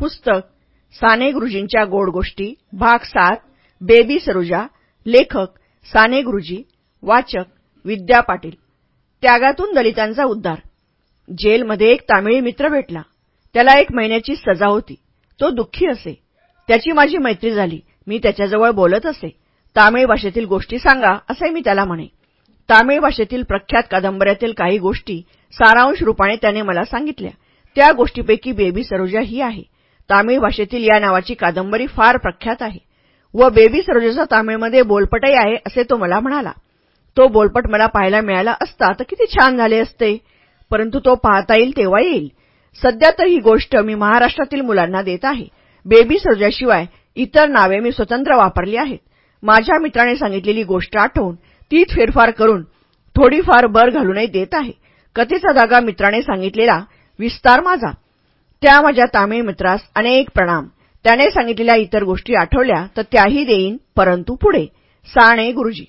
पुस्तक साने गुरुजींच्या गोड गोष्टी भाग सात बेबी सरोजा लेखक साने गुरुजी वाचक विद्या पाटील. त्यागातून दलितांचा उद्धार. जेलमध्ये एक तामिळी मित्र भेटला. त्याला एक महिन्याची सजा होती. तो दुःखी असे. त्याची माझी मैत्री झाली. मी त्याच्याजवळ बोलत असे. तामिळ भाषेतील गोष्टी सांगा असे मी त्याला म्हणे. तामिळ भाषेतील प्रख्यात कादंबऱ्यातील काही गोष्टी सारांश रूपाने त्याने मला सांगितल्या. त्या गोष्टीपैकी बेबी सरोजा ही आहे. तामिळ भाषेतील या नावाची कादंबरी फार प्रख्यात आहे. व बेबी सरोजाचा तामिळमध्ये बोलपटही आहे असे तो मला म्हणाला. तो बोलपट मला पाहायला मिळाला असता तर किती छान झाले असते. परंतु तो पाहता येईल तेव्हा येईल. सध्या तर ही गोष्ट मी महाराष्ट्रातील मुलांना देत आहे. बेबी सरोजाशिवाय इतर नावे मी स्वतंत्र वापरली आहेत. माझ्या मित्राने सांगितलेली गोष्ट आठवून ती फेरफार करून थोडीफार बर घालूनही देत आहे. कथेचा धागा मित्राने सांगितलेला विस्तार माझा. त्या माझ्या तामिळ मित्रास अनेक प्रणाम. त्याने सांगितलेल्या इतर गोष्टी आठवल्या तर त्याही देईन परंतु पुढे. साणे गुरुजी.